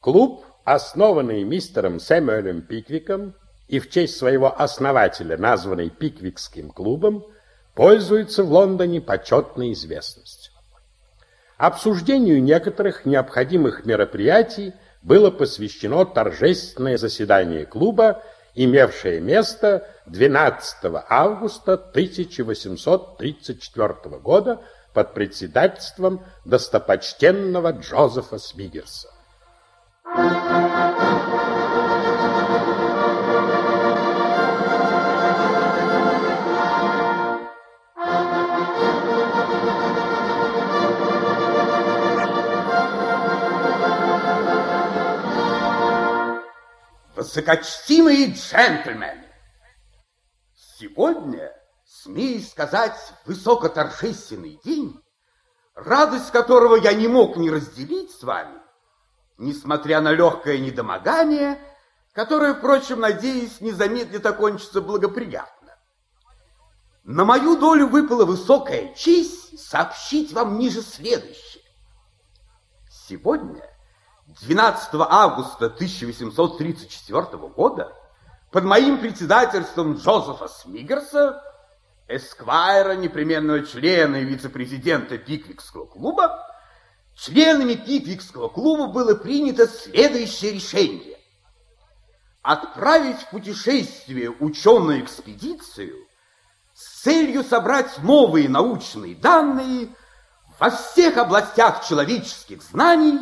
Клуб, основанный мистером Сэмюэлем Пиквиком и в честь своего основателя, названный Пиквикским клубом, пользуется в Лондоне почетной известностью. Обсуждению некоторых необходимых мероприятий было посвящено торжественное заседание клуба, имевшее место 12 августа 1834 года под председательством достопочтенного Джозефа Смигерса. Высокочтимые джентльмены, сегодня, смею сказать, высокоторжественный день, радость которого я не мог не разделить с вами, несмотря на легкое недомогание, которое, впрочем, надеюсь, не замедлит окончиться благоприятно. На мою долю выпала высокая честь сообщить вам ниже следующее. Сегодня, 12 августа 1834 года, под моим председательством Джозефа Смигерса, эсквайра, непременного члена и вице-президента Пиквикского клуба, членами Пиквикского клуба было принято следующее решение. Отправить в путешествие ученую экспедицию с целью собрать новые научные данные во всех областях человеческих знаний,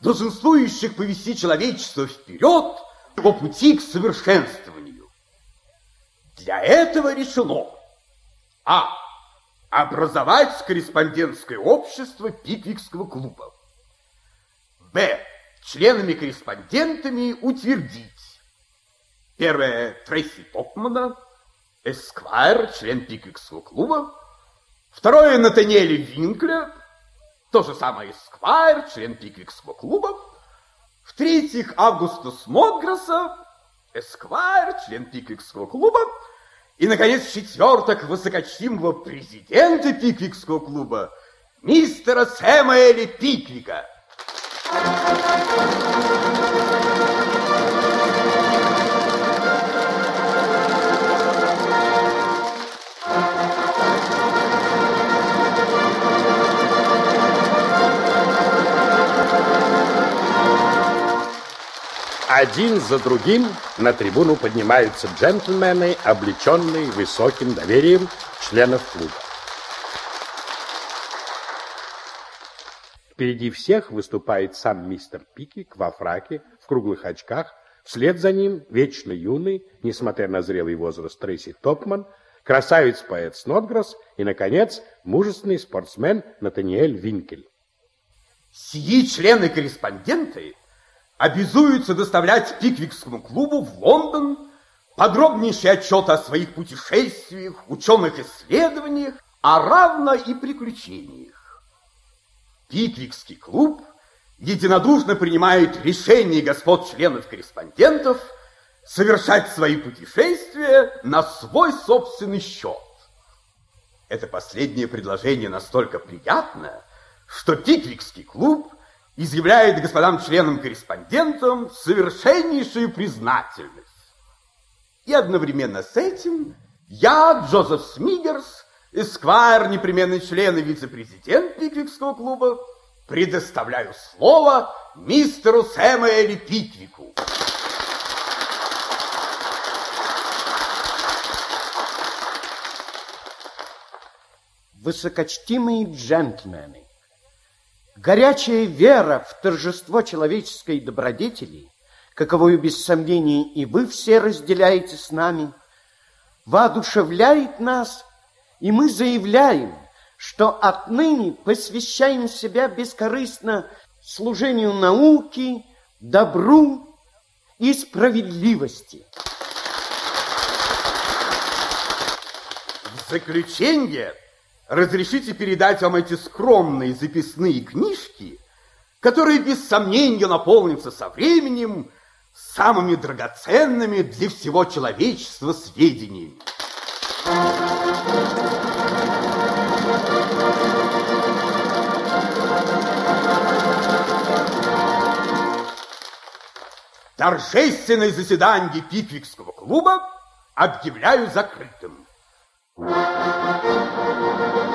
долженствующих повести человечество вперед по пути к совершенствованию. Для этого решено А образовать корреспондентское общество Пиквикского клуба. Б. Членами-корреспондентами утвердить. Первое. Трейси Топмана, Эсквайр, член Пиквикского клуба. Второе. Натаниэля Винкля, то же самое Эсквайр, член Пиквикского клуба. В-третьих, Августа Снодгресса, Эсквайр, член Пиквикского клуба. И, наконец, четверток высокочтимого президента Пиквикского клуба, мистера Сэмуэля Пиквика. Один за другим на трибуну поднимаются джентльмены, облеченные высоким доверием членов клуба. Впереди всех выступает сам мистер Пикик во фраке, в круглых очках. Вслед за ним вечно юный, несмотря на зрелый возраст, Трейси Топман, красавец-поэт Снотгресс и, наконец, мужественный спортсмен Натаниэль Винкель. Сии члены-корреспонденты обязуются доставлять Пиквикскому клубу в Лондон подробнейший отчет о своих путешествиях, ученых исследованиях, а равно и приключениях. Пиквикский клуб единодушно принимает решение господ членов-корреспондентов совершать свои путешествия на свой собственный счет. Это последнее предложение настолько приятно, что Пиквикский клуб изъявляет господам членам-корреспондентам совершеннейшую признательность. И одновременно с этим я, Джозеф Смигерс, эсквайр, непременный член и вице-президент Пиквикского клуба, предоставляю слово мистеру Сэмуэле Пиквику. Высокочтимые джентльмены, горячая вера в торжество человеческой добродетели, каковую, без сомнений, и вы все разделяете с нами, воодушевляет нас, и мы заявляем, что отныне посвящаем себя бескорыстно служению науки, добру и справедливости. В заключение разрешите передать вам эти скромные записные книжки, которые без сомнения наполнятся со временем самыми драгоценными для всего человечества сведениями. торжественное заседание Пиквикского клуба объявляю закрытым. Música